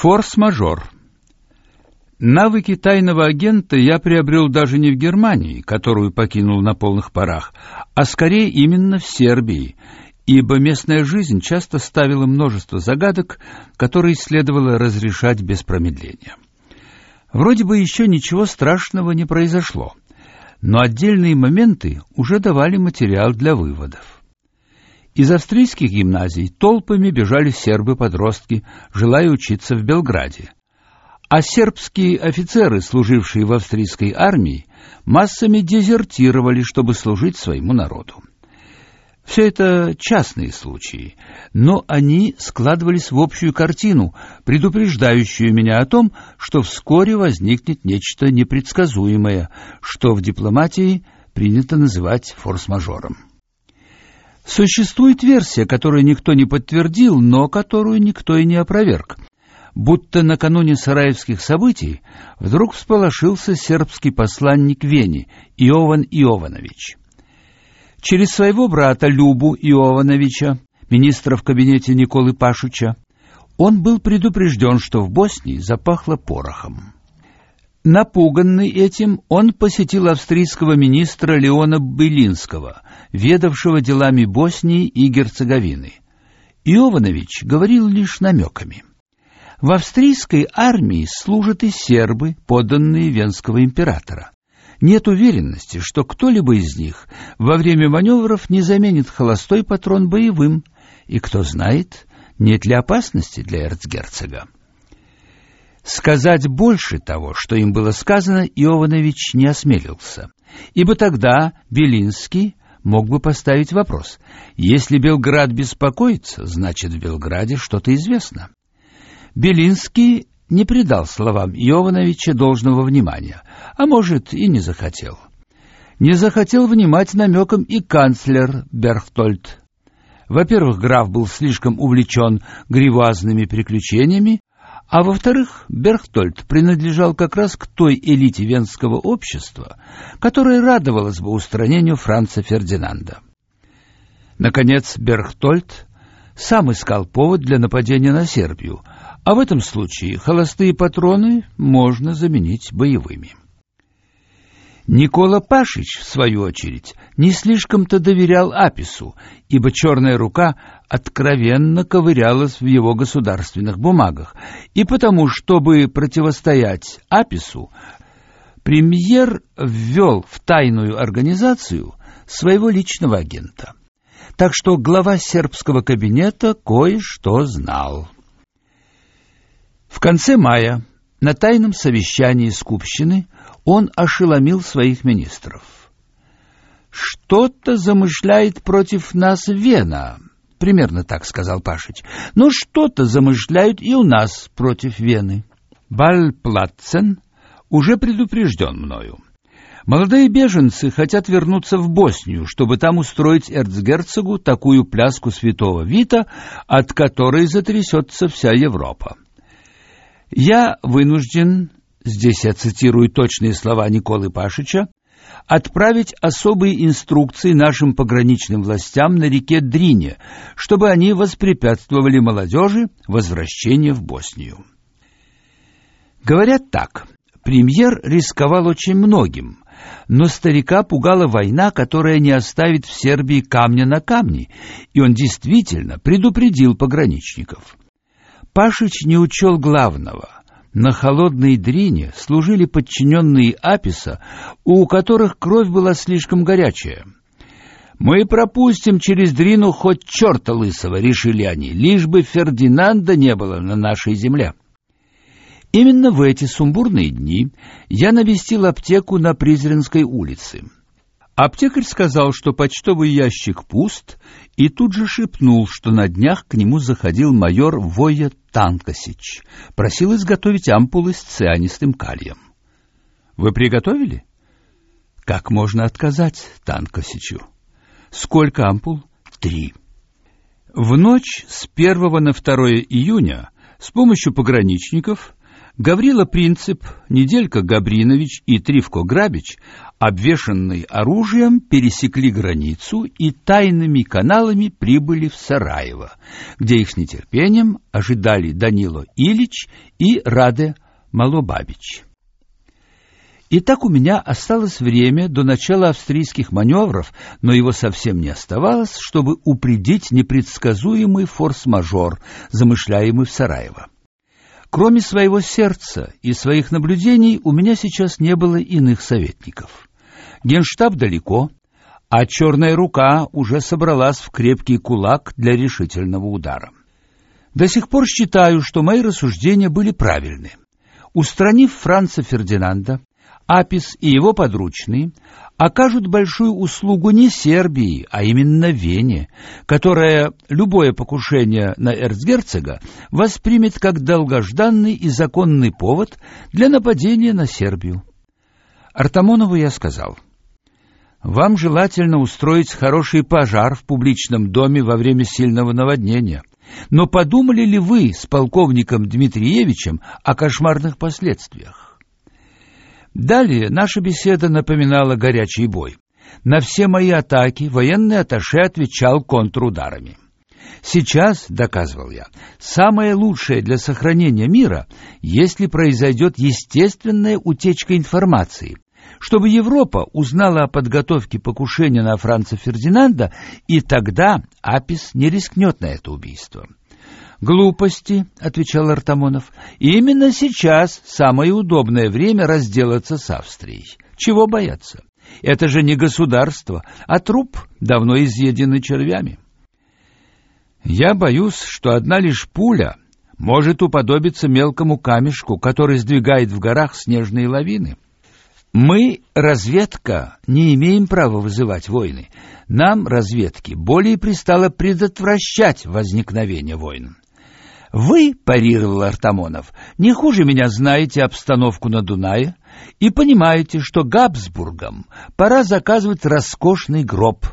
Форс-мажор. Навыки тайного агента я приобрел даже не в Германии, которую покинул на полных парах, а скорее именно в Сербии, ибо местная жизнь часто ставила множество загадок, которые следовало разрешать без промедления. Вроде бы еще ничего страшного не произошло, но отдельные моменты уже давали материал для выводов. Из австрийских гимназий толпами бежали сербы-подростки, желая учиться в Белграде. А сербские офицеры, служившие в австрийской армии, массами дезертировали, чтобы служить своему народу. Все это частные случаи, но они складывались в общую картину, предупреждающую меня о том, что вскоре возникнет нечто непредсказуемое, что в дипломатии принято называть форс-мажором. Существует версия, которую никто не подтвердил, но которую никто и не опроверг. Будто накануне сараевских событий вдруг всполошился сербский посланник Вене Иован Иованович. Через своего брата Любу Иовановича, министра в кабинете Николы Пашуча, он был предупрежден, что в Боснии запахло порохом. Напуганный этим, он посетил австрийского министра Леона Былинского, ведавшего делами Боснии и Герцеговины. Иованович говорил лишь намеками. В австрийской армии служат и сербы, подданные венского императора. Нет уверенности, что кто-либо из них во время маневров не заменит холостой патрон боевым, и кто знает, нет ли опасности для эрцгерцога. Сказать больше того, что им было сказано, Иованович не осмелился, ибо тогда Белинский мог бы поставить вопрос. Если Белград беспокоится, значит, в Белграде что-то известно. Белинский не придал словам Иовановича должного внимания, а может и не захотел. Не захотел внимать намекам и канцлер Берхтольд. Во-первых, граф был слишком увлечен гривазными приключениями, а во-вторых, Берхтольд принадлежал как раз к той элите венского общества, которая радовалась бы устранению Франца Фердинанда. Наконец, Берхтольд сам искал повод для нападения на Сербию, а в этом случае холостые патроны можно заменить боевыми. Никола Пашич, в свою очередь, не слишком-то доверял Апису, ибо черная рука откровенно ковырялась в его государственных бумагах, и потому, чтобы противостоять Апису, премьер ввел в тайную организацию своего личного агента. Так что глава сербского кабинета кое-что знал. В конце мая на тайном совещании Скупщины он ошеломил своих министров. «Что-то замышляет против нас Вена», — примерно так сказал Пашич. «Но что-то замышляют и у нас против Вены. Бальплатцен уже предупрежден мною. Молодые беженцы хотят вернуться в Боснию, чтобы там устроить эрцгерцогу такую пляску святого Вита, от которой затрясется вся Европа. Я вынужден здесь я цитирую точные слова Николы Пашича, отправить особые инструкции нашим пограничным властям на реке Дрине, чтобы они воспрепятствовали молодежи возвращению в Боснию. Говорят так, премьер рисковал очень многим, но старика пугала война, которая не оставит в Сербии камня на камне, и он действительно предупредил пограничников. Пашич не учел главного — на холодной дрине служили подчиненные Аписа, у которых кровь была слишком горячая. «Мы пропустим через дрину хоть черта лысого», — решили они, «лишь бы Фердинанда не было на нашей земле». Именно в эти сумбурные дни я навестил аптеку на Призренской улице. Аптекарь сказал, что почтовый ящик пуст, и тут же шепнул, что на днях к нему заходил майор Воя Танкосич, просил изготовить ампулы с цианистым калием. Вы приготовили? Как можно отказать Танкосичу? Сколько ампул? Три. В ночь с 1 на 2 июня с помощью пограничников Гаврила Принцип, Неделька Габринович и Тривко Грабич, обвешанные оружием, пересекли границу и тайными каналами прибыли в Сараево, где их с нетерпением ожидали Данило Ильич и Раде Малобабич. Итак, у меня осталось время до начала австрийских маневров, но его совсем не оставалось, чтобы упредить непредсказуемый форс-мажор, замышляемый в Сараево. Кроме своего сердца и своих наблюдений, у меня сейчас не было иных советников. Генштаб далеко, а черная рука уже собралась в крепкий кулак для решительного удара. До сих пор считаю, что мои рассуждения были правильны. Устранив Франца Фердинанда, Апис и его подручные окажут большую услугу не Сербии, а именно Вене, которая любое покушение на эрцгерцога воспримет как долгожданный и законный повод для нападения на Сербию. Артамонову я сказал: вам желательно устроить хороший пожар в публичном доме во время сильного наводнения. Но подумали ли вы с полковником Дмитриевичем о кошмарных последствиях? Далее наша беседа напоминала горячий бой. На все мои атаки военный атташе отвечал контрударами. Сейчас, доказывал я, самое лучшее для сохранения мира, если произойдет естественная утечка информации, чтобы Европа узнала о подготовке покушения на Франца Фердинанда, и тогда Апис не рискнет на это убийство. «Глупости», — отвечал Артамонов. «Именно сейчас самое удобное время разделаться с Австрией. Чего бояться? Это же не государство, а труп, давно изъеденный червями». «Я боюсь, что одна лишь пуля может уподобиться мелкому камешку, который сдвигает в горах снежные лавины». Мы, разведка, не имеем права вызывать войны. Нам, разведки, более пристало предотвращать возникновение войн. Вы, парировал Артамонов, не хуже меня знаете обстановку на Дунае и понимаете, что Габсбургам пора заказывать роскошный гроб.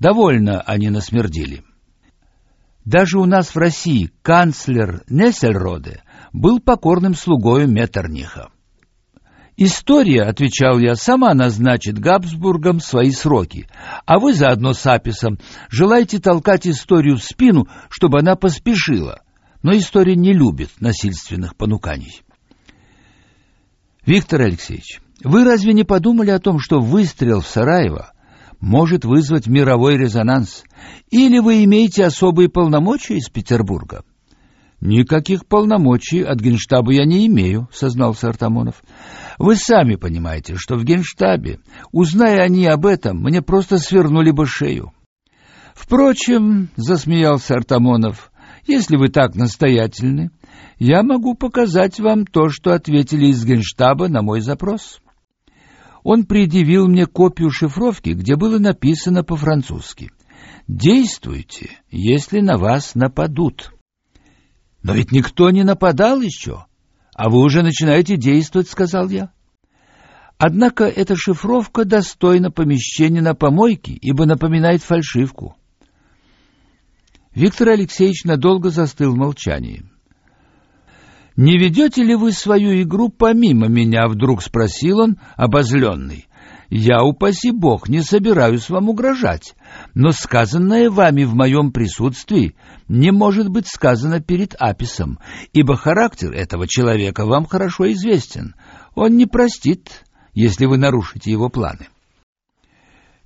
Довольно они насмердили. Даже у нас в России канцлер Нессельроде был покорным слугою Меттерниха. История, отвечал я, сама назначит Габсбургам свои сроки, а вы заодно с Аписом желаете толкать историю в спину, чтобы она поспешила но история не любит насильственных понуканий. Виктор Алексеевич, вы разве не подумали о том, что выстрел в Сараево может вызвать мировой резонанс? Или вы имеете особые полномочия из Петербурга? Никаких полномочий от Генштаба я не имею, сознался Артамонов. Вы сами понимаете, что в Генштабе, узная они об этом, мне просто свернули бы шею. Впрочем, засмеялся Артамонов, если вы так настоятельны, я могу показать вам то, что ответили из Генштаба на мой запрос. Он предъявил мне копию шифровки, где было написано по-французски: "Действуйте, если на вас нападут". Но ведь никто не нападал еще, а вы уже начинаете действовать, сказал я. Однако эта шифровка достойна помещения на помойке, ибо напоминает фальшивку. Виктор Алексеевич надолго застыл в молчании. «Не ведете ли вы свою игру помимо меня?» — вдруг спросил он, обозленный. «Я, упаси бог, не собираюсь вам угрожать, но сказанное вами в моем присутствии не может быть сказано перед Аписом, ибо характер этого человека вам хорошо известен. Он не простит, если вы нарушите его планы».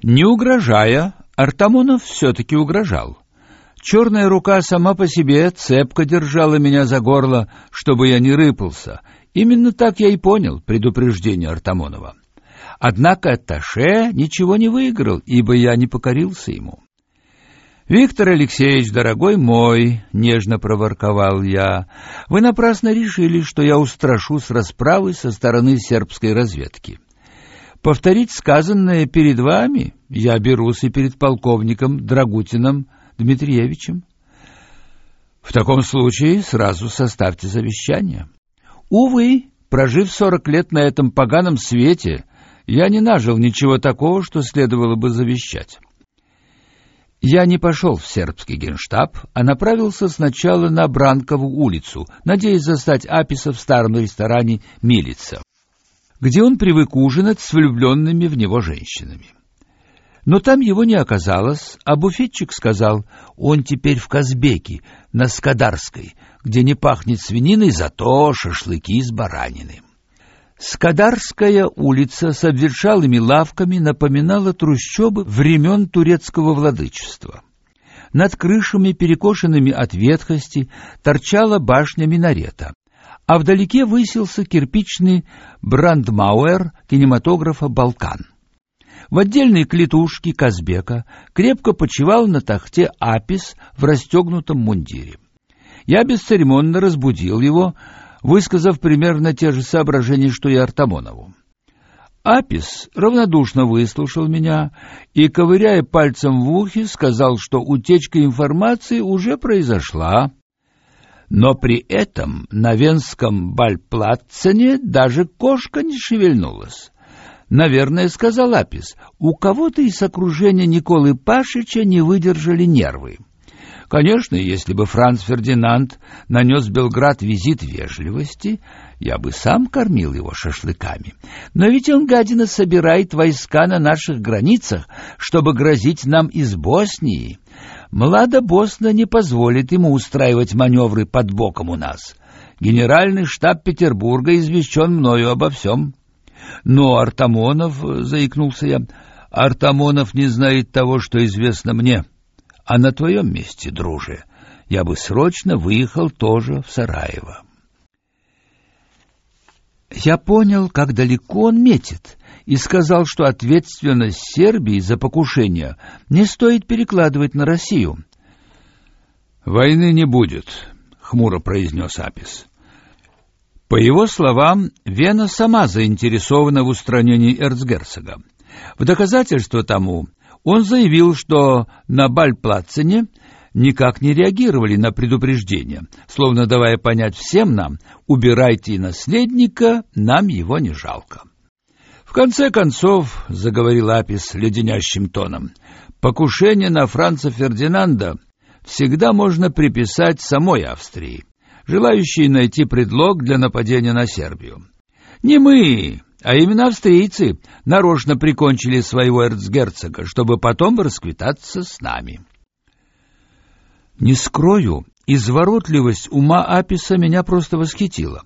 Не угрожая, Артамонов все-таки угрожал. Черная рука сама по себе цепко держала меня за горло, чтобы я не рыпался. Именно так я и понял предупреждение Артамонова. Однако Таше ничего не выиграл, ибо я не покорился ему. Виктор Алексеевич, дорогой мой, нежно проворковал я. Вы напрасно решили, что я устрашу с расправой со стороны сербской разведки. Повторить сказанное перед вами я берусь и перед полковником Драгутиным Дмитриевичем? В таком случае сразу составьте завещание. Увы, прожив сорок лет на этом поганом свете, я не нажил ничего такого, что следовало бы завещать. Я не пошел в сербский генштаб, а направился сначала на Бранкову улицу, надеясь застать Аписа в старом ресторане «Милица», где он привык ужинать с влюбленными в него женщинами. Но там его не оказалось, а буфетчик сказал, он теперь в Казбеке, на Скадарской, где не пахнет свининой, зато шашлыки из баранины. Скадарская улица с обветшалыми лавками напоминала трущобы времен турецкого владычества. Над крышами, перекошенными от ветхости, торчала башня минарета, а вдалеке высился кирпичный брандмауэр кинематографа «Балкан». В отдельной клетушке Казбека крепко почивал на тахте Апис в расстегнутом мундире. Я бесцеремонно разбудил его, высказав примерно те же соображения, что и Артамонову. Апис равнодушно выслушал меня и, ковыряя пальцем в ухе, сказал, что утечка информации уже произошла. Но при этом на венском бальплатцене даже кошка не шевельнулась. Наверное, сказал Апис, у кого-то из окружения Николы Пашича не выдержали нервы. Конечно, если бы Франц Фердинанд нанес Белград визит вежливости, я бы сам кормил его шашлыками. Но ведь он, гадина, собирает войска на наших границах, чтобы грозить нам из Боснии. Млада Босна не позволит ему устраивать маневры под боком у нас. Генеральный штаб Петербурга извещен мною обо всем. Но Артамонов, — заикнулся я, — Артамонов не знает того, что известно мне. — а на твоем месте, друже, я бы срочно выехал тоже в Сараево. Я понял, как далеко он метит, и сказал, что ответственность Сербии за покушение не стоит перекладывать на Россию. «Войны не будет», — хмуро произнес Апис. По его словам, Вена сама заинтересована в устранении эрцгерцога. В доказательство тому он заявил, что на Бальплацене никак не реагировали на предупреждение, словно давая понять всем нам, убирайте наследника, нам его не жалко. В конце концов, заговорил Апис леденящим тоном, покушение на Франца Фердинанда всегда можно приписать самой Австрии, желающей найти предлог для нападения на Сербию. Не мы, а именно австрийцы нарочно прикончили своего эрцгерцога, чтобы потом расквитаться с нами. Не скрою, изворотливость ума Аписа меня просто восхитила.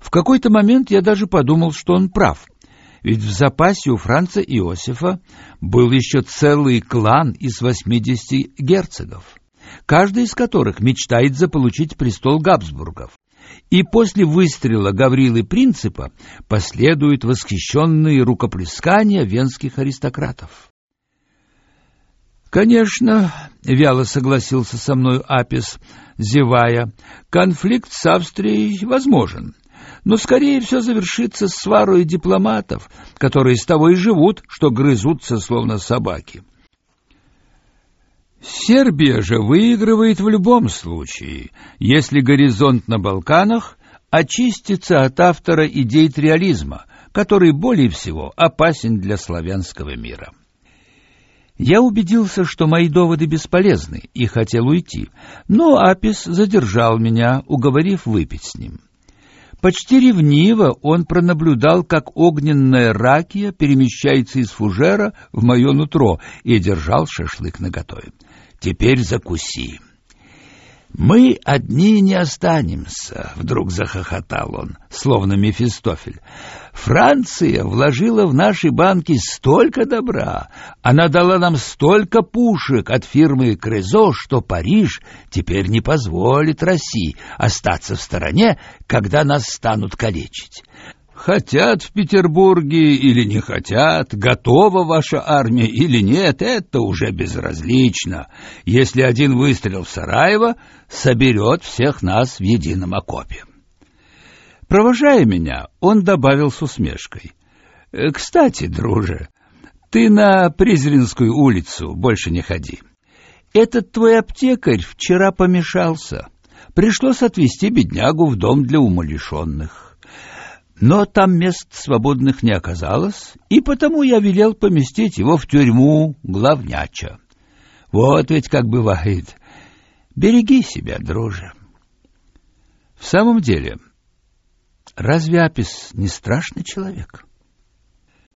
В какой-то момент я даже подумал, что он прав. Ведь в запасе у Франца Иосифа был еще целый клан из 80 герцогов, каждый из которых мечтает заполучить престол Габсбургов и после выстрела Гаврилы Принципа последуют восхищенные рукоплескания венских аристократов. Конечно, вяло согласился со мной Апис, зевая. Конфликт с Австрией возможен, но скорее все завершится сварой дипломатов, которые с того и живут, что грызутся словно собаки. Сербия же выигрывает в любом случае, если горизонт на Балканах очистится от автора идей триализма, который более всего опасен для славянского мира. Я убедился, что мои доводы бесполезны, и хотел уйти, но Апис задержал меня, уговорив выпить с ним. Почти ревниво он пронаблюдал, как огненная ракия перемещается из фужера в мое нутро и держал шашлык наготове. Теперь закуси. Мы одни не останемся, вдруг захохотал он, словно Мефистофель. Франция вложила в наши банки столько добра, она дала нам столько пушек от фирмы Крезо, что Париж теперь не позволит России остаться в стороне, когда нас станут калечить. Хотят в Петербурге или не хотят, готова ваша армия или нет, это уже безразлично. Если один выстрел в Сараево соберет всех нас в едином окопе. Провожая меня, он добавил с усмешкой. «Э, «Кстати, друже, ты на Призренскую улицу больше не ходи. Этот твой аптекарь вчера помешался. Пришлось отвезти беднягу в дом для умалишенных. Но там мест свободных не оказалось, и потому я велел поместить его в тюрьму главняча. Вот ведь как бывает. Береги себя, друже. В самом деле, разве Апис не страшный человек?